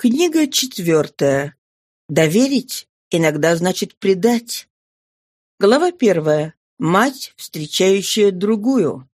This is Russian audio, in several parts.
Книга четвертая. Доверить иногда значит предать. Глава первая. Мать, встречающая другую.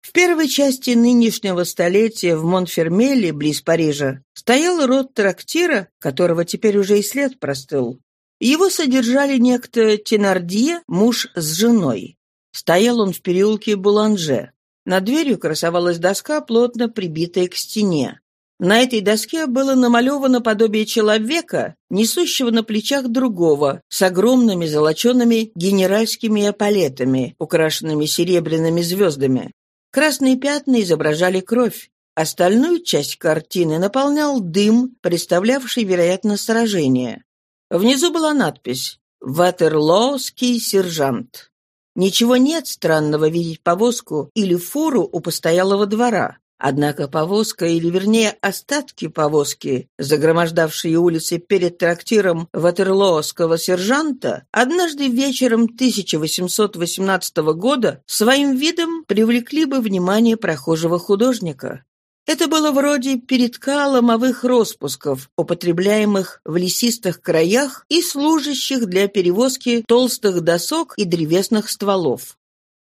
В первой части нынешнего столетия в Монфермеле, близ Парижа, стоял род трактира, которого теперь уже и след простыл. Его содержали некто Тенардье, муж с женой. Стоял он в переулке Буланже. Над дверью красовалась доска, плотно прибитая к стене. На этой доске было намалевано подобие человека, несущего на плечах другого, с огромными золочеными генеральскими эполетами, украшенными серебряными звездами. Красные пятна изображали кровь. Остальную часть картины наполнял дым, представлявший, вероятно, сражение. Внизу была надпись «Ватерлоуский сержант». Ничего нет странного видеть повозку или фуру у постоялого двора. Однако повозка, или вернее остатки повозки, загромождавшие улицы перед трактиром ватерлоовского сержанта, однажды вечером 1818 года своим видом привлекли бы внимание прохожего художника. Это было вроде передка ломовых распусков, употребляемых в лесистых краях и служащих для перевозки толстых досок и древесных стволов.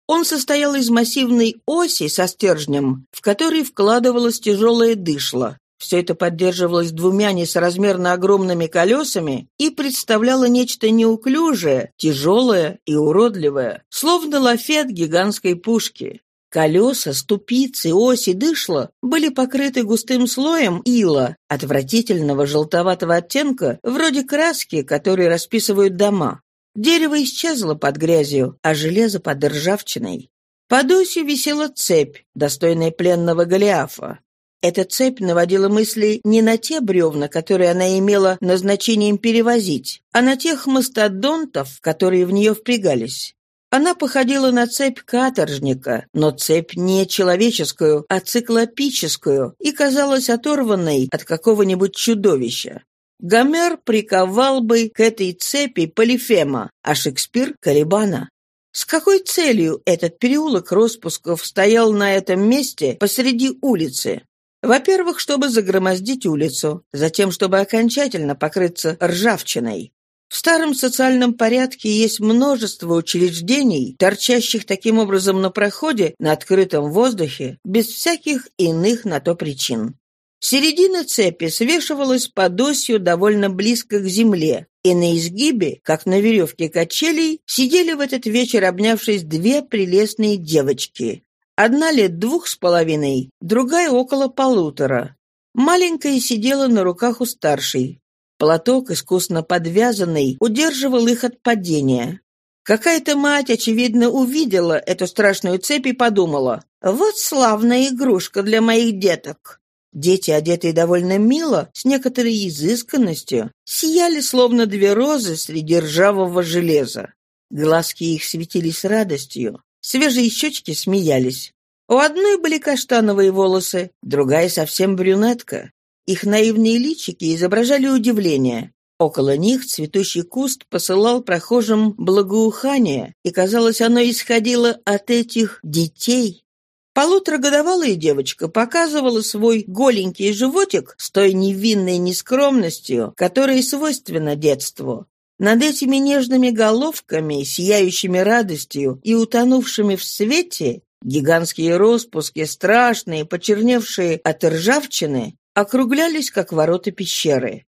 Он состоял из массивной оси со стержнем, в который вкладывалось тяжелое дышло. Все это поддерживалось двумя несоразмерно огромными колесами и представляло нечто неуклюжее, тяжелое и уродливое, словно лафет гигантской пушки. Колеса, ступицы, оси, дышло были покрыты густым слоем ила, отвратительного желтоватого оттенка, вроде краски, которой расписывают дома. Дерево исчезло под грязью, а железо под ржавчиной. Под осью висела цепь, достойная пленного Голиафа. Эта цепь наводила мысли не на те бревна, которые она имела назначением перевозить, а на тех мастодонтов, которые в нее впрягались. Она походила на цепь каторжника, но цепь не человеческую, а циклопическую, и казалась оторванной от какого-нибудь чудовища. Гомер приковал бы к этой цепи Полифема, а Шекспир — Калибана. С какой целью этот переулок распусков стоял на этом месте посреди улицы? Во-первых, чтобы загромоздить улицу, затем, чтобы окончательно покрыться ржавчиной. В старом социальном порядке есть множество учреждений, торчащих таким образом на проходе, на открытом воздухе, без всяких иных на то причин. Середина цепи свешивалась под осью довольно близко к земле, и на изгибе, как на веревке качелей, сидели в этот вечер, обнявшись, две прелестные девочки. Одна лет двух с половиной, другая около полутора. Маленькая сидела на руках у старшей. Платок, искусно подвязанный, удерживал их от падения. Какая-то мать, очевидно, увидела эту страшную цепь и подумала, «Вот славная игрушка для моих деток». Дети, одетые довольно мило, с некоторой изысканностью, сияли словно две розы среди ржавого железа. Глазки их светились радостью, свежие щечки смеялись. У одной были каштановые волосы, другая совсем брюнетка. Их наивные личики изображали удивление. Около них цветущий куст посылал прохожим благоухание, и, казалось, оно исходило от этих детей. Полуторагодовалая девочка показывала свой голенький животик с той невинной нескромностью, которая свойственна детству. Над этими нежными головками, сияющими радостью и утонувшими в свете, гигантские распуски, страшные, почерневшие от ржавчины, округлялись, как ворота пещеры.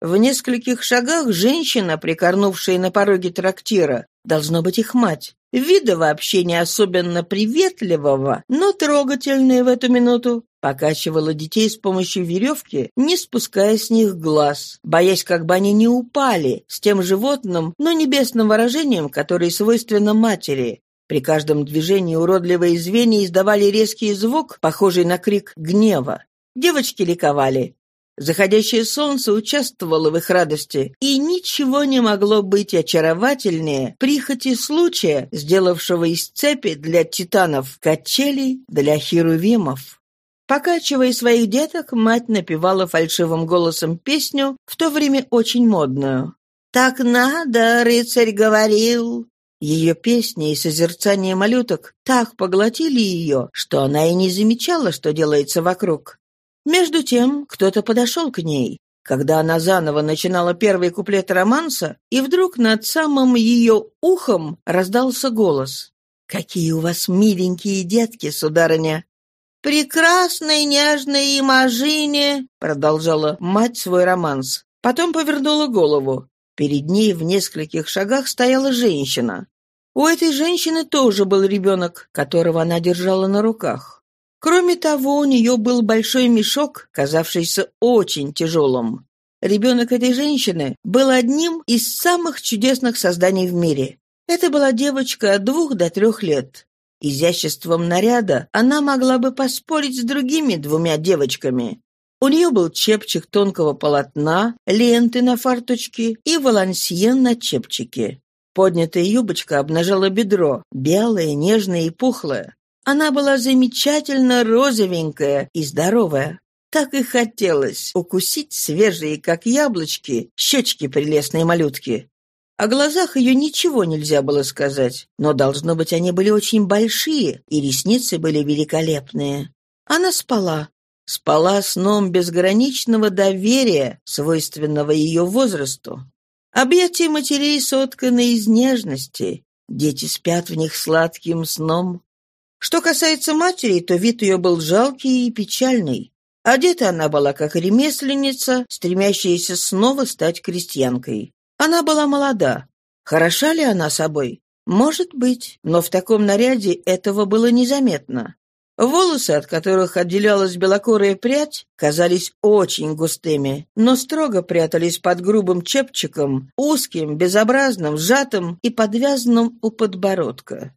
В нескольких шагах женщина, прикорнувшая на пороге трактира, должно быть их мать, вида вообще не особенно приветливого, но трогательная в эту минуту, покачивала детей с помощью веревки, не спуская с них глаз, боясь, как бы они не упали, с тем животным, но небесным выражением, которое свойственно матери. При каждом движении уродливые звенья издавали резкий звук, похожий на крик гнева. Девочки ликовали. Заходящее солнце участвовало в их радости, и ничего не могло быть очаровательнее прихоти случая, сделавшего из цепи для титанов качелей для херувимов. Покачивая своих деток, мать напевала фальшивым голосом песню, в то время очень модную. «Так надо, рыцарь говорил». Ее песни и созерцание малюток так поглотили ее, что она и не замечала, что делается вокруг. Между тем кто-то подошел к ней, когда она заново начинала первый куплет романса, и вдруг над самым ее ухом раздался голос. «Какие у вас миленькие детки, сударыня!» «Прекрасной, нежной имажине!» — продолжала мать свой романс. Потом повернула голову. Перед ней в нескольких шагах стояла женщина. У этой женщины тоже был ребенок, которого она держала на руках. Кроме того, у нее был большой мешок, казавшийся очень тяжелым. Ребенок этой женщины был одним из самых чудесных созданий в мире. Это была девочка от двух до трех лет. Изяществом наряда она могла бы поспорить с другими двумя девочками. У нее был чепчик тонкого полотна, ленты на фарточке и волансьен на чепчике. Поднятая юбочка обнажала бедро, белое, нежное и пухлое. Она была замечательно розовенькая и здоровая. Так и хотелось укусить свежие, как яблочки, щечки прелестной малютки. О глазах ее ничего нельзя было сказать, но, должно быть, они были очень большие, и ресницы были великолепные. Она спала. Спала сном безграничного доверия, свойственного ее возрасту. Объятия матерей сотканы из нежности. Дети спят в них сладким сном. Что касается матери, то вид ее был жалкий и печальный. Одета она была как ремесленница, стремящаяся снова стать крестьянкой. Она была молода. Хороша ли она собой? Может быть, но в таком наряде этого было незаметно. Волосы, от которых отделялась белокорая прядь, казались очень густыми, но строго прятались под грубым чепчиком, узким, безобразным, сжатым и подвязанным у подбородка.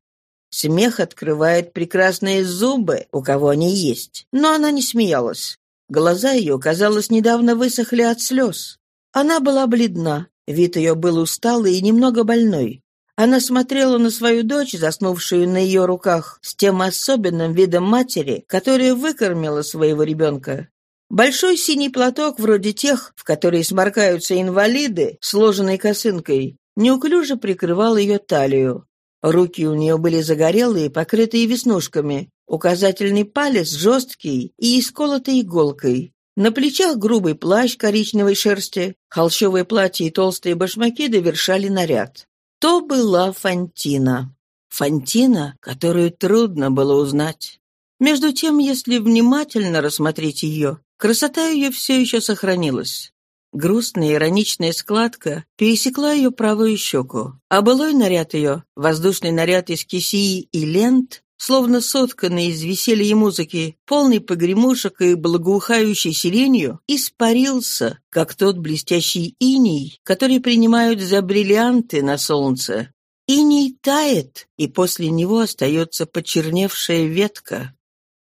Смех открывает прекрасные зубы, у кого они есть, но она не смеялась. Глаза ее, казалось, недавно высохли от слез. Она была бледна, Вид ее был усталый и немного больной. Она смотрела на свою дочь, заснувшую на ее руках, с тем особенным видом матери, которая выкормила своего ребенка. Большой синий платок, вроде тех, в которые сморкаются инвалиды, сложенный косынкой, неуклюже прикрывал ее талию. Руки у нее были загорелые, покрытые веснушками, указательный палец жесткий и исколотый иголкой. На плечах грубый плащ коричневой шерсти, холщовое платье и толстые башмаки довершали наряд. То была Фантина. Фантина, которую трудно было узнать. Между тем, если внимательно рассмотреть ее, красота ее все еще сохранилась. Грустная ироничная складка пересекла ее правую щеку, а былой наряд ее, воздушный наряд из кисии и лент, словно сотканный из веселья музыки, полный погремушек и благоухающий сиренью, испарился, как тот блестящий иней, который принимают за бриллианты на солнце. Иней тает, и после него остается почерневшая ветка.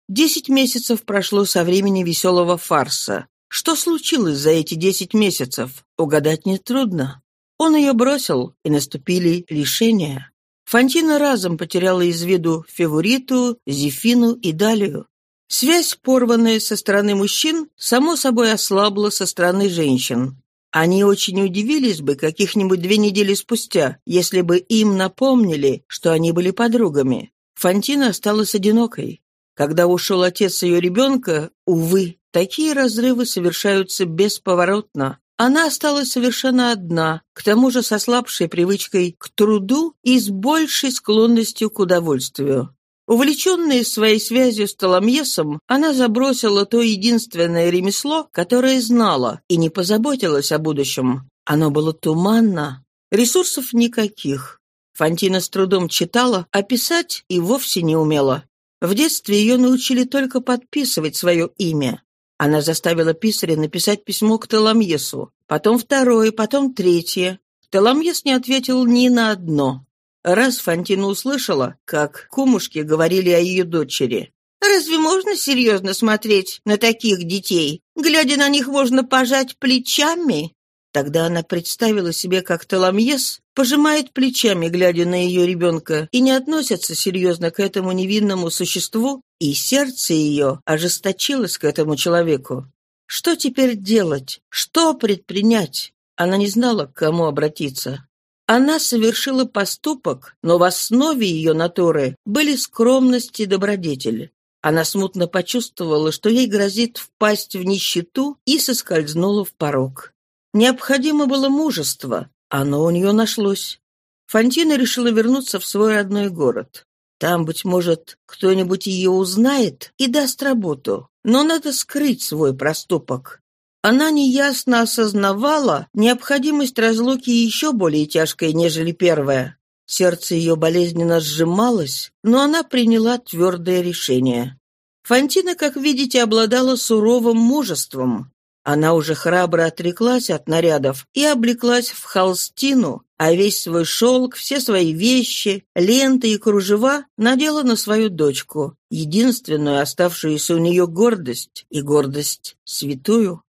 Десять месяцев прошло со времени веселого фарса. Что случилось за эти десять месяцев, угадать нетрудно. Он ее бросил, и наступили лишения. Фантина разом потеряла из виду Февориту, Зефину и Далию. Связь, порванная со стороны мужчин, само собой ослабла со стороны женщин. Они очень удивились бы каких-нибудь две недели спустя, если бы им напомнили, что они были подругами. Фантина осталась одинокой. Когда ушел отец ее ребенка, увы, такие разрывы совершаются бесповоротно, она осталась совершенно одна, к тому же со слабшей привычкой к труду и с большей склонностью к удовольствию. Увлеченная своей связью с Толомьесом, она забросила то единственное ремесло, которое знала, и не позаботилась о будущем. Оно было туманно. Ресурсов никаких. Фантина с трудом читала, а писать и вовсе не умела. В детстве ее научили только подписывать свое имя. Она заставила писаря написать письмо к Теламьесу, потом второе, потом третье. Теламьес не ответил ни на одно. Раз Фантина услышала, как кумушки говорили о ее дочери. «Разве можно серьезно смотреть на таких детей? Глядя на них, можно пожать плечами?» Тогда она представила себе, как Таламьес пожимает плечами, глядя на ее ребенка, и не относится серьезно к этому невинному существу, и сердце ее ожесточилось к этому человеку. Что теперь делать? Что предпринять? Она не знала, к кому обратиться. Она совершила поступок, но в основе ее натуры были скромность и добродетель. Она смутно почувствовала, что ей грозит впасть в нищету и соскользнула в порог. Необходимо было мужество, оно у нее нашлось. Фантина решила вернуться в свой родной город. Там, быть может, кто-нибудь ее узнает и даст работу, но надо скрыть свой проступок. Она неясно осознавала необходимость разлуки еще более тяжкой, нежели первая. Сердце ее болезненно сжималось, но она приняла твердое решение. Фантина, как видите, обладала суровым мужеством. Она уже храбро отреклась от нарядов и облеклась в холстину, а весь свой шелк, все свои вещи, ленты и кружева надела на свою дочку, единственную оставшуюся у нее гордость, и гордость святую.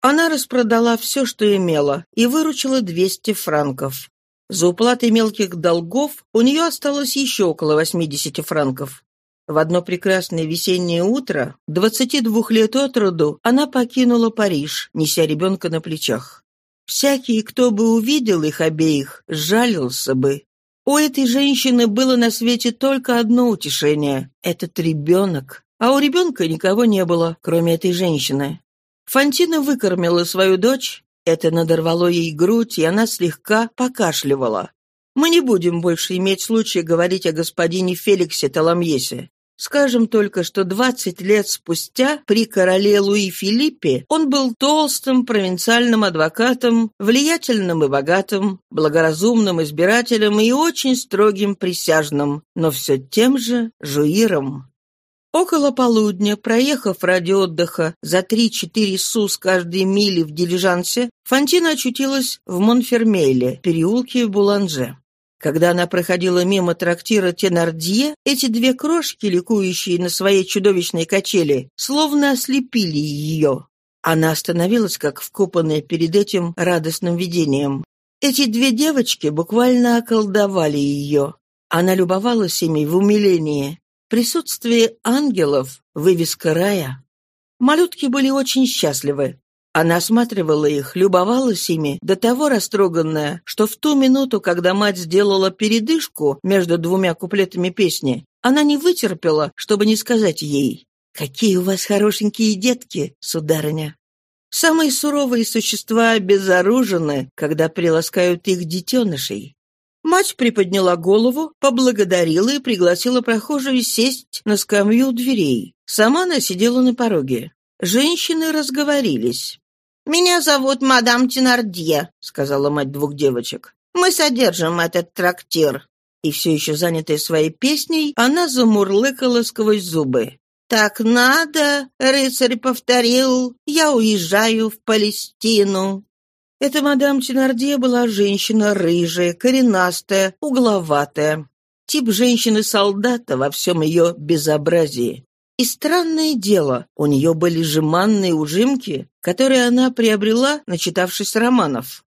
Она распродала все, что имела, и выручила 200 франков. За уплатой мелких долгов у нее осталось еще около 80 франков. В одно прекрасное весеннее утро, 22 лет от роду, она покинула Париж, неся ребенка на плечах. Всякий, кто бы увидел их обеих, жалился бы. У этой женщины было на свете только одно утешение — этот ребенок. А у ребенка никого не было, кроме этой женщины. Фантина выкормила свою дочь, это надорвало ей грудь, и она слегка покашливала. Мы не будем больше иметь случая говорить о господине Феликсе Таламьесе. Скажем только, что 20 лет спустя при короле Луи Филиппе он был толстым провинциальным адвокатом, влиятельным и богатым, благоразумным избирателем и очень строгим присяжным, но все тем же жуиром. Около полудня, проехав ради отдыха за 3-4 су с каждой мили в дилижансе, Фантина очутилась в Монфермейле, переулке Буланже. Когда она проходила мимо трактира Тенардье, эти две крошки, ликующие на своей чудовищной качели, словно ослепили ее. Она остановилась, как вкопанная перед этим радостным видением. Эти две девочки буквально околдовали ее. Она любовалась ими в умилении. Присутствие ангелов — вывеска рая. Малютки были очень счастливы. Она осматривала их, любовалась ими, до того растроганная, что в ту минуту, когда мать сделала передышку между двумя куплетами песни, она не вытерпела, чтобы не сказать ей «Какие у вас хорошенькие детки, сударыня!» Самые суровые существа обезоружены, когда приласкают их детенышей. Мать приподняла голову, поблагодарила и пригласила прохожую сесть на скамью дверей. Сама она сидела на пороге. Женщины разговорились. «Меня зовут мадам Тенардье», — сказала мать двух девочек. «Мы содержим этот трактир». И все еще занятая своей песней, она замурлыкала сквозь зубы. «Так надо», — рыцарь повторил, — «я уезжаю в Палестину». Эта мадам Тенардье была женщина рыжая, коренастая, угловатая. Тип женщины-солдата во всем ее безобразии. И странное дело, у нее были жеманные ужимки, которые она приобрела, начитавшись романов.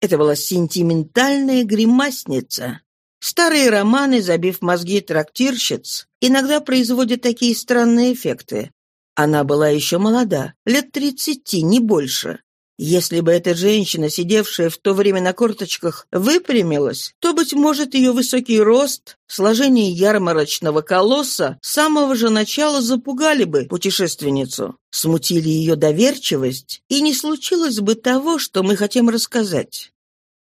Это была сентиментальная гримасница. Старые романы, забив мозги трактирщиц, иногда производят такие странные эффекты. Она была еще молода, лет тридцати, не больше. Если бы эта женщина, сидевшая в то время на корточках, выпрямилась, то, быть может, ее высокий рост, сложение ярмарочного колосса с самого же начала запугали бы путешественницу, смутили ее доверчивость, и не случилось бы того, что мы хотим рассказать.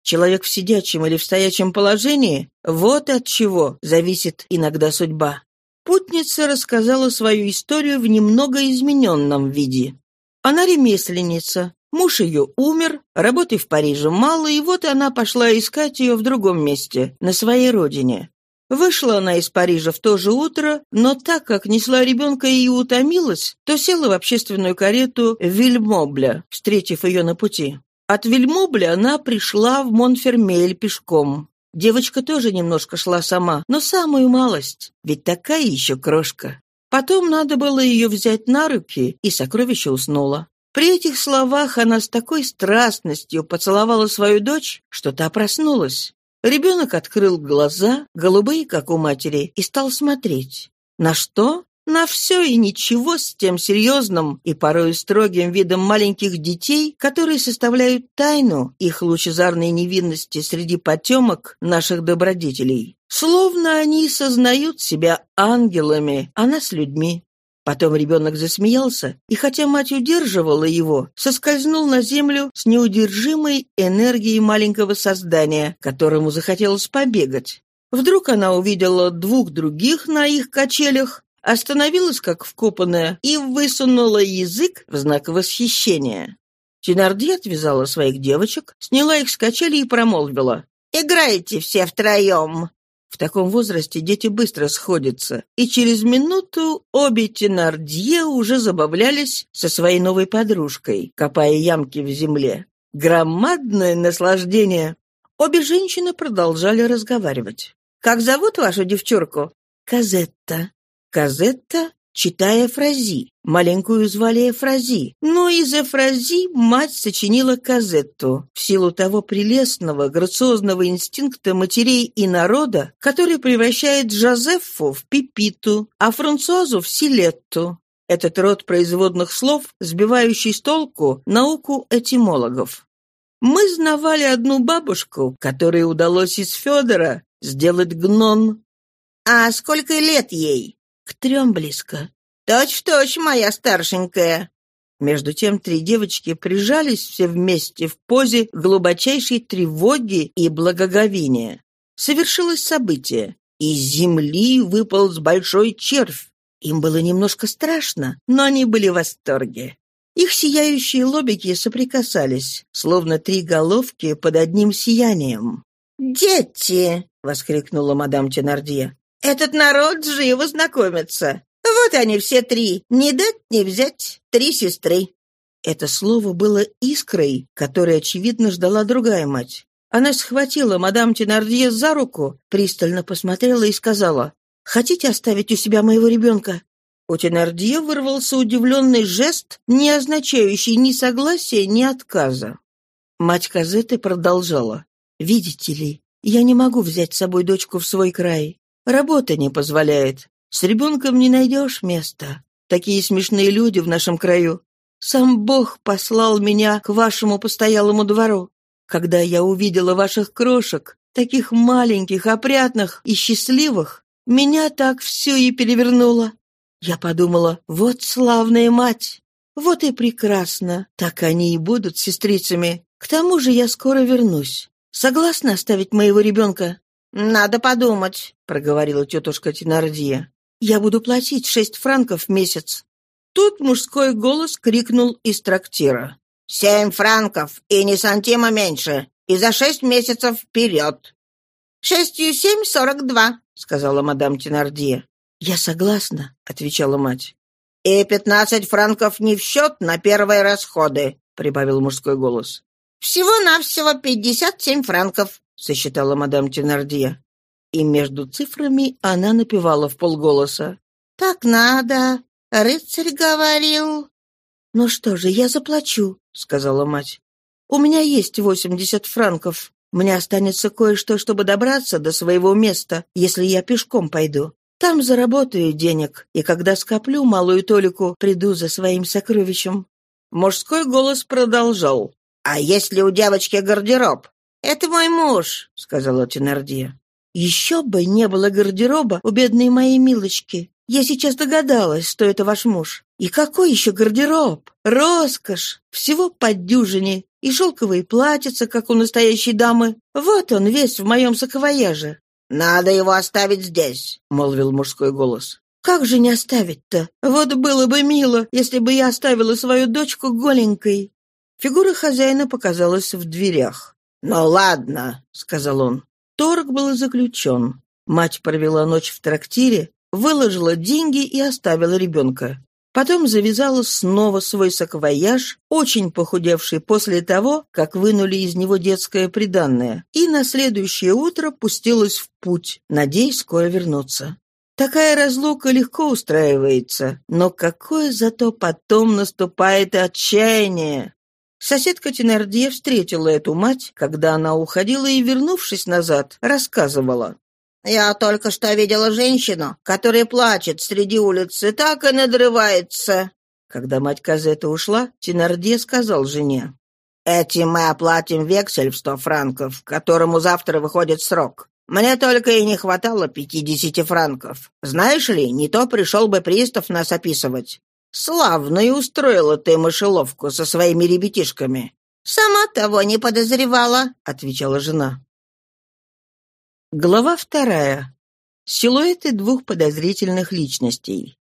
Человек в сидячем или в стоячем положении – вот от чего зависит иногда судьба. Путница рассказала свою историю в немного измененном виде. Она ремесленница, Муж ее умер, работы в Париже мало, и вот она пошла искать ее в другом месте, на своей родине. Вышла она из Парижа в то же утро, но так как несла ребенка и утомилась, то села в общественную карету Вильмобля, встретив ее на пути. От Вильмобля она пришла в Монфермель пешком. Девочка тоже немножко шла сама, но самую малость, ведь такая еще крошка. Потом надо было ее взять на руки, и сокровище уснуло. При этих словах она с такой страстностью поцеловала свою дочь, что та проснулась. Ребенок открыл глаза, голубые, как у матери, и стал смотреть. На что? На все и ничего с тем серьезным и порой строгим видом маленьких детей, которые составляют тайну их лучезарной невинности среди потемок наших добродетелей. Словно они сознают себя ангелами, а нас людьми. Потом ребенок засмеялся, и хотя мать удерживала его, соскользнул на землю с неудержимой энергией маленького создания, которому захотелось побегать. Вдруг она увидела двух других на их качелях, остановилась как вкопанная и высунула язык в знак восхищения. Тенарди отвязала своих девочек, сняла их с качели и промолвила. «Играете все втроем!» В таком возрасте дети быстро сходятся, и через минуту обе Тенардье уже забавлялись со своей новой подружкой, копая ямки в земле. Громадное наслаждение! Обе женщины продолжали разговаривать. «Как зовут вашу девчурку?» «Казетта». «Казетта читая фрази. Маленькую звали Эфрази, но из Эфрази мать сочинила Казетту в силу того прелестного, грациозного инстинкта матерей и народа, который превращает Жозефу в Пипиту, а Франсуазу в Силетту. Этот род производных слов, сбивающий с толку науку этимологов. Мы знавали одну бабушку, которой удалось из Федора сделать гнон. «А сколько лет ей?» «К трем близко». «Точь-в-точь, моя старшенькая!» Между тем три девочки прижались все вместе в позе глубочайшей тревоги и благоговения. Совершилось событие. Из земли выполз большой червь. Им было немножко страшно, но они были в восторге. Их сияющие лобики соприкасались, словно три головки под одним сиянием. «Дети!» — воскликнула мадам Тенардье. Этот народ живо знакомится. Вот они все три, не дать не взять, три сестры». Это слово было искрой, которой, очевидно, ждала другая мать. Она схватила мадам Тенардье за руку, пристально посмотрела и сказала, «Хотите оставить у себя моего ребенка?» У Тенардье вырвался удивленный жест, не означающий ни согласия, ни отказа. Мать Казеты продолжала, «Видите ли, я не могу взять с собой дочку в свой край. Работа не позволяет. С ребенком не найдешь места. Такие смешные люди в нашем краю. Сам Бог послал меня к вашему постоялому двору. Когда я увидела ваших крошек, таких маленьких, опрятных и счастливых, меня так все и перевернуло. Я подумала, вот славная мать, вот и прекрасно, так они и будут сестрицами. К тому же я скоро вернусь. Согласна оставить моего ребенка? «Надо подумать», — проговорила тетушка Тенардия. «Я буду платить шесть франков в месяц». Тут мужской голос крикнул из трактира. «Семь франков, и не сантима меньше, и за шесть месяцев вперед». «Шестью семь сорок два», — сказала мадам Тенардия. «Я согласна», — отвечала мать. «И пятнадцать франков не в счет на первые расходы», — прибавил мужской голос. «Всего-навсего пятьдесят семь франков», — сосчитала мадам Тенардье. И между цифрами она напевала в полголоса. «Так надо. Рыцарь говорил». «Ну что же, я заплачу», — сказала мать. «У меня есть восемьдесят франков. Мне останется кое-что, чтобы добраться до своего места, если я пешком пойду. Там заработаю денег, и когда скоплю малую толику, приду за своим сокровищем». Мужской голос продолжал. «А если у девочки гардероб? «Это мой муж», — сказала Тенардия. «Еще бы не было гардероба у бедной моей милочки. Я сейчас догадалась, что это ваш муж. И какой еще гардероб? Роскошь! Всего под дюжине. И шелковые платьица, как у настоящей дамы. Вот он весь в моем саквояже». «Надо его оставить здесь», — молвил мужской голос. «Как же не оставить-то? Вот было бы мило, если бы я оставила свою дочку голенькой». Фигура хозяина показалась в дверях. «Ну ладно», — сказал он. Торг был заключен. Мать провела ночь в трактире, выложила деньги и оставила ребенка. Потом завязала снова свой саквояж, очень похудевший после того, как вынули из него детское приданное, и на следующее утро пустилась в путь, надеясь скоро вернуться. Такая разлука легко устраивается, но какое зато потом наступает отчаяние! Соседка Тенардье встретила эту мать, когда она уходила и, вернувшись назад, рассказывала. «Я только что видела женщину, которая плачет среди улицы, так и надрывается». Когда мать Казета ушла, Тенардье сказал жене. «Этим мы оплатим вексель в сто франков, которому завтра выходит срок. Мне только и не хватало пятидесяти франков. Знаешь ли, не то пришел бы пристав нас описывать. Славно и устроила ты мышеловку со своими ребятишками. «Сама того не подозревала», — отвечала жена. Глава вторая. Силуэты двух подозрительных личностей.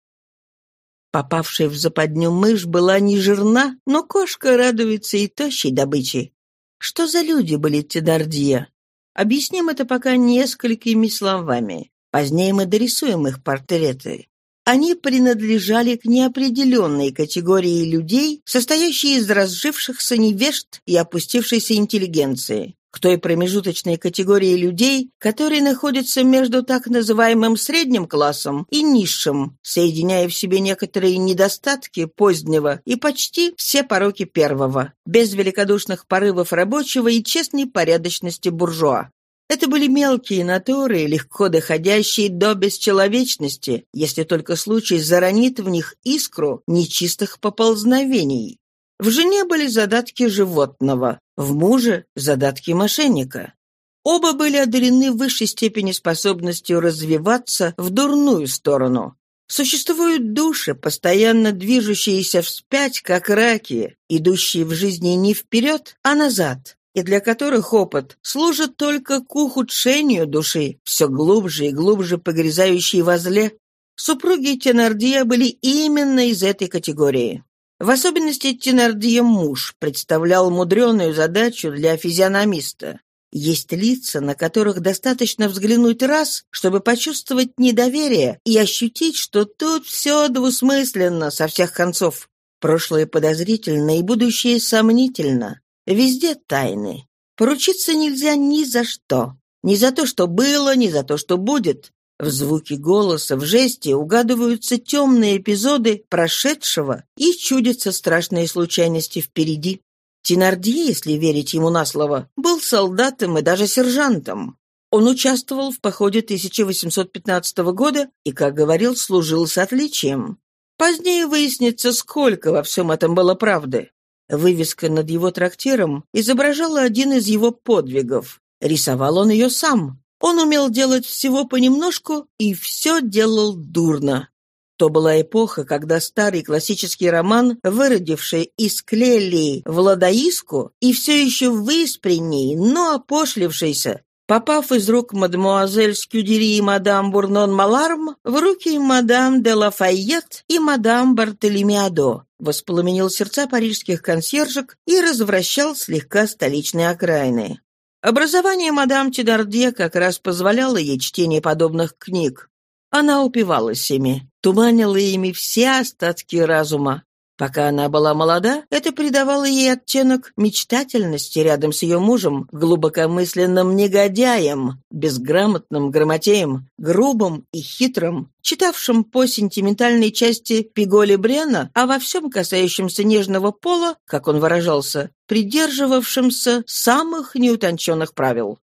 Попавшая в западню мышь была не жирна, но кошка радуется и тощей добыче. Что за люди были Тедардье? Объясним это пока несколькими словами. Позднее мы дорисуем их портреты. Они принадлежали к неопределенной категории людей, состоящей из разжившихся невежд и опустившейся интеллигенции к той промежуточной категории людей, которые находятся между так называемым средним классом и низшим, соединяя в себе некоторые недостатки позднего и почти все пороки первого, без великодушных порывов рабочего и честной порядочности буржуа. Это были мелкие натуры, легко доходящие до бесчеловечности, если только случай заронит в них искру нечистых поползновений. В жене были задатки животного, в муже – задатки мошенника. Оба были одарены в высшей степени способностью развиваться в дурную сторону. Существуют души, постоянно движущиеся вспять, как раки, идущие в жизни не вперед, а назад, и для которых опыт служит только к ухудшению души, все глубже и глубже погрязающей во зле. Супруги Тенардия были именно из этой категории. В особенности Тенардье муж представлял мудреную задачу для физиономиста. Есть лица, на которых достаточно взглянуть раз, чтобы почувствовать недоверие и ощутить, что тут все двусмысленно со всех концов. Прошлое подозрительно и будущее сомнительно. Везде тайны. Поручиться нельзя ни за что. Ни за то, что было, ни за то, что будет. В звуке голоса, в жесте угадываются темные эпизоды прошедшего и чудятся страшные случайности впереди. Тенардье, если верить ему на слово, был солдатом и даже сержантом. Он участвовал в походе 1815 года и, как говорил, служил с отличием. Позднее выяснится, сколько во всем этом было правды. Вывеска над его трактиром изображала один из его подвигов. Рисовал он ее сам, он умел делать всего понемножку и все делал дурно. То была эпоха, когда старый классический роман, выродивший из Клелии в Ладоиску и все еще выспренней, но опошлившийся, попав из рук мадемуазель Скюдери и мадам Бурнон Маларм в руки мадам де Лафайет и мадам Бартолемиадо, воспламенил сердца парижских консьержек и развращал слегка столичные окраины. Образование мадам Тедардье как раз позволяло ей чтение подобных книг. Она упивалась ими, туманила ими все остатки разума. Пока она была молода, это придавало ей оттенок мечтательности рядом с ее мужем, глубокомысленным негодяем, безграмотным грамотеем, грубым и хитрым, читавшим по сентиментальной части Пиголи Брена, а во всем касающемся нежного пола, как он выражался, придерживавшимся самых неутонченных правил.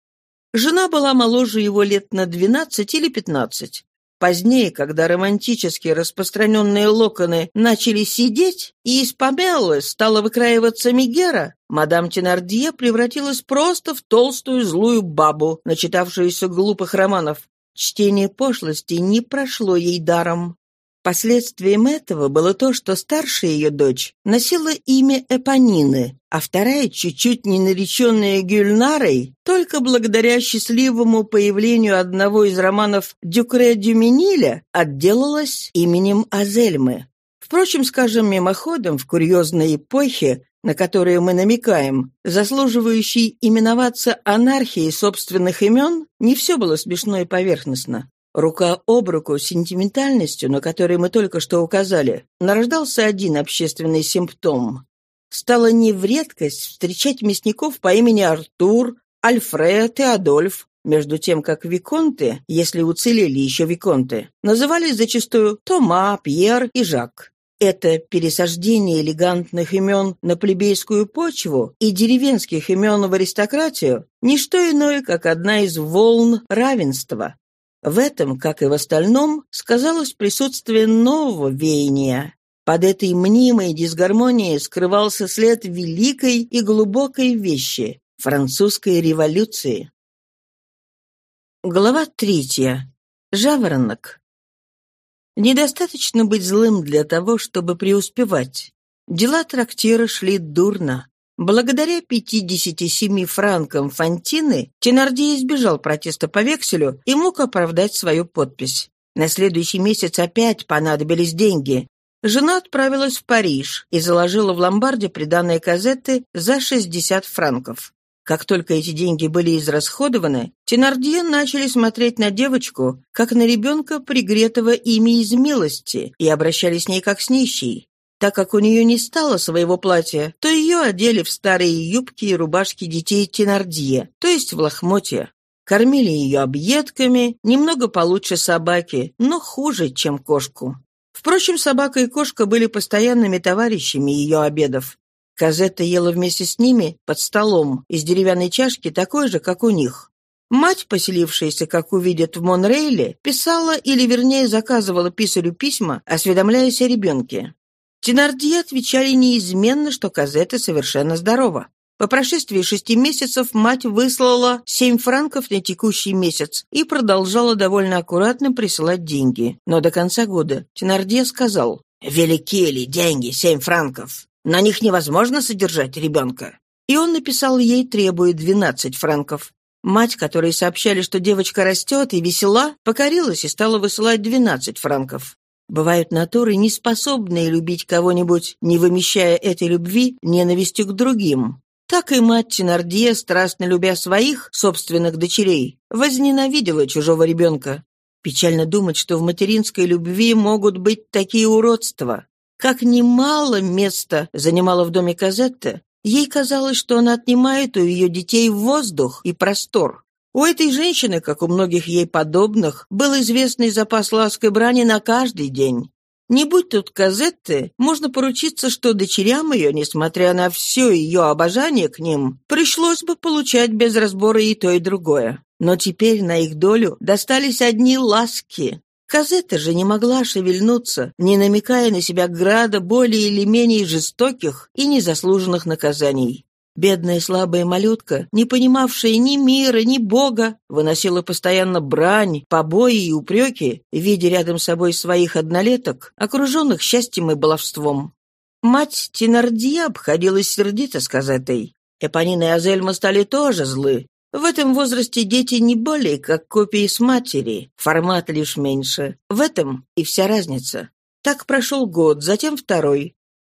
Жена была моложе его лет на двенадцать или пятнадцать. Позднее, когда романтически распространенные локоны начали сидеть, и из Памеллы стала выкраиваться Мегера, мадам Тенардье превратилась просто в толстую злую бабу, начитавшуюся глупых романов. Чтение пошлости не прошло ей даром. Последствием этого было то, что старшая ее дочь носила имя Эпонины, а вторая, чуть-чуть не нареченная Гюльнарой, только благодаря счастливому появлению одного из романов Дюкре Дюмениля отделалась именем Азельмы. Впрочем, скажем мимоходом, в курьезной эпохе, на которую мы намекаем, заслуживающей именоваться анархией собственных имен, не все было смешно и поверхностно. Рука об руку с сентиментальностью, на которой мы только что указали, нарождался один общественный симптом. Стало не в редкость встречать мясников по имени Артур, Альфред и Адольф, между тем как виконты, если уцелели еще виконты, назывались зачастую Тома, Пьер и Жак. Это пересаждение элегантных имен на плебейскую почву и деревенских имен в аристократию – не что иное, как одна из волн равенства, в этом, как и в остальном, сказалось присутствие нового веяния. Под этой мнимой дисгармонией скрывался след великой и глубокой вещи – французской революции. Глава третья. Жаворонок. Недостаточно быть злым для того, чтобы преуспевать. Дела трактира шли дурно. Благодаря 57 франкам Фантины Тенарди избежал протеста по векселю и мог оправдать свою подпись. На следующий месяц опять понадобились деньги. Жена отправилась в Париж и заложила в ломбарде приданные казеты за 60 франков. Как только эти деньги были израсходованы, Тенардье начали смотреть на девочку, как на ребенка, пригретого ими из милости, и обращались с ней как с нищей. Так как у нее не стало своего платья, то ее одели в старые юбки и рубашки детей Тенардье, то есть в лохмотья. Кормили ее объедками, немного получше собаки, но хуже, чем кошку. Впрочем, собака и кошка были постоянными товарищами ее обедов. Казетта ела вместе с ними под столом из деревянной чашки, такой же, как у них. Мать, поселившаяся, как увидят, в Монрейле, писала или, вернее, заказывала писарю письма, осведомляясь о ребенке. Тенардье отвечали неизменно, что Казетта совершенно здорова. По прошествии шести месяцев мать выслала семь франков на текущий месяц и продолжала довольно аккуратно присылать деньги. Но до конца года Тенардье сказал, «Велики ли деньги, семь франков? На них невозможно содержать ребенка». И он написал ей, требуя двенадцать франков. Мать, которой сообщали, что девочка растет и весела, покорилась и стала высылать двенадцать франков. Бывают натуры, не способные любить кого-нибудь, не вымещая этой любви ненавистью к другим. Так и мать Тенардье, страстно любя своих собственных дочерей, возненавидела чужого ребенка. Печально думать, что в материнской любви могут быть такие уродства. Как немало места занимала в доме Казетта, ей казалось, что она отнимает у ее детей воздух и простор. У этой женщины, как у многих ей подобных, был известный запас лаской брани на каждый день. Не будь тут Казетты, можно поручиться, что дочерям ее, несмотря на все ее обожание к ним, пришлось бы получать без разбора и то, и другое. Но теперь на их долю достались одни ласки. Казетта же не могла шевельнуться, не намекая на себя града более или менее жестоких и незаслуженных наказаний. Бедная слабая малютка, не понимавшая ни мира, ни Бога, выносила постоянно брань, побои и упреки, видя рядом с собой своих однолеток, окруженных счастьем и баловством. Мать Тенардье обходилась сердито с Казетой. Эпонина и Азельма стали тоже злы. В этом возрасте дети не более как копии с матери, формат лишь меньше. В этом и вся разница. Так прошел год, затем второй.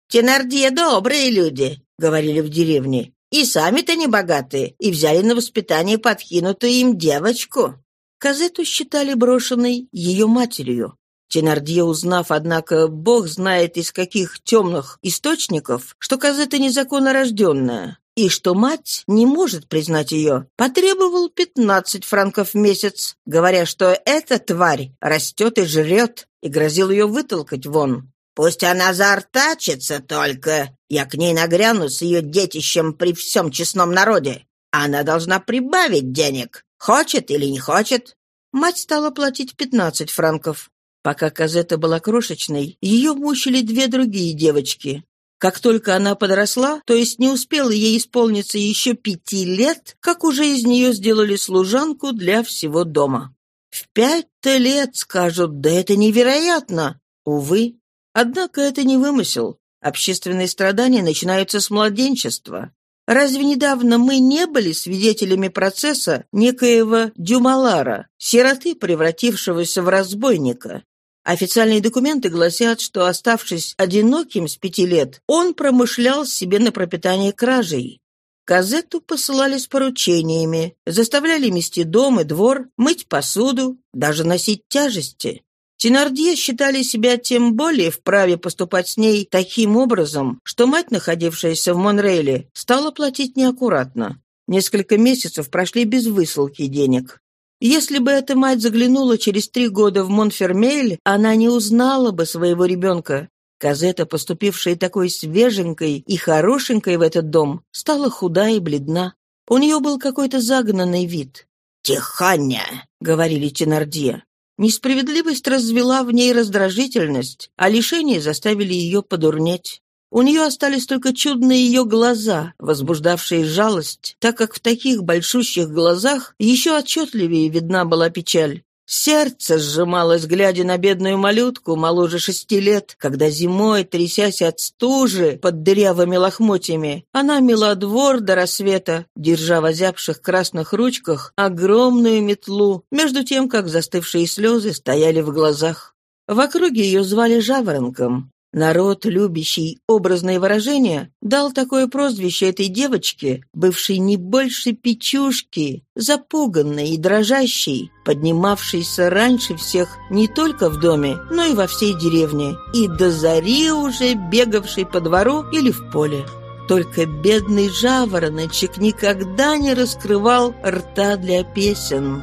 «Тенардье добрые люди», — говорили в деревне. «И сами-то не богатые, и взяли на воспитание подкинутую им девочку». Казету считали брошенной ее матерью. Тенардье, узнав, однако, бог знает из каких темных источников, что Казета незаконно рожденная, и что мать не может признать ее, потребовал 15 франков в месяц, говоря, что эта тварь растет и жрет, и грозил ее вытолкать вон. Пусть она заортачится только. Я к ней нагряну с ее детищем при всем честном народе. Она должна прибавить денег. Хочет или не хочет. Мать стала платить 15 франков. Пока Казета была крошечной, ее мучили две другие девочки. Как только она подросла, то есть не успела ей исполниться еще пяти лет, как уже из нее сделали служанку для всего дома. В пять-то лет скажут, да это невероятно. Увы, Однако это не вымысел. Общественные страдания начинаются с младенчества. Разве недавно мы не были свидетелями процесса некоего Дюмалара, сироты, превратившегося в разбойника? Официальные документы гласят, что, оставшись одиноким с пяти лет, он промышлял себе на пропитание кражей. Казетту посылали с поручениями, заставляли мести дом и двор, мыть посуду, даже носить тяжести. Тенардье считали себя тем более вправе поступать с ней таким образом, что мать, находившаяся в Монрейле, стала платить неаккуратно. Несколько месяцев прошли без высылки денег. Если бы эта мать заглянула через три года в Монфермель, она не узнала бы своего ребенка. Казета, поступившая такой свеженькой и хорошенькой в этот дом, стала худа и бледна. У нее был какой-то загнанный вид. «Тихоня!» — говорили Тенардье. Несправедливость развела в ней раздражительность, а лишения заставили ее подурнеть. У нее остались только чудные ее глаза, возбуждавшие жалость, так как в таких большущих глазах еще отчетливее видна была печаль. Сердце сжималось, глядя на бедную малютку, моложе шести лет, когда зимой, трясясь от стужи под дырявыми лохмотьями, она мела двор до рассвета, держа в озябших красных ручках огромную метлу, между тем, как застывшие слезы стояли в глазах. В округе ее звали Жаворонком. Народ, любящий образные выражения, дал такое прозвище этой девочке, бывшей не больше печушки, запуганной и дрожащей, поднимавшейся раньше всех не только в доме, но и во всей деревне, и до зари уже бегавшей по двору или в поле. Только бедный жавороночек никогда не раскрывал рта для песен.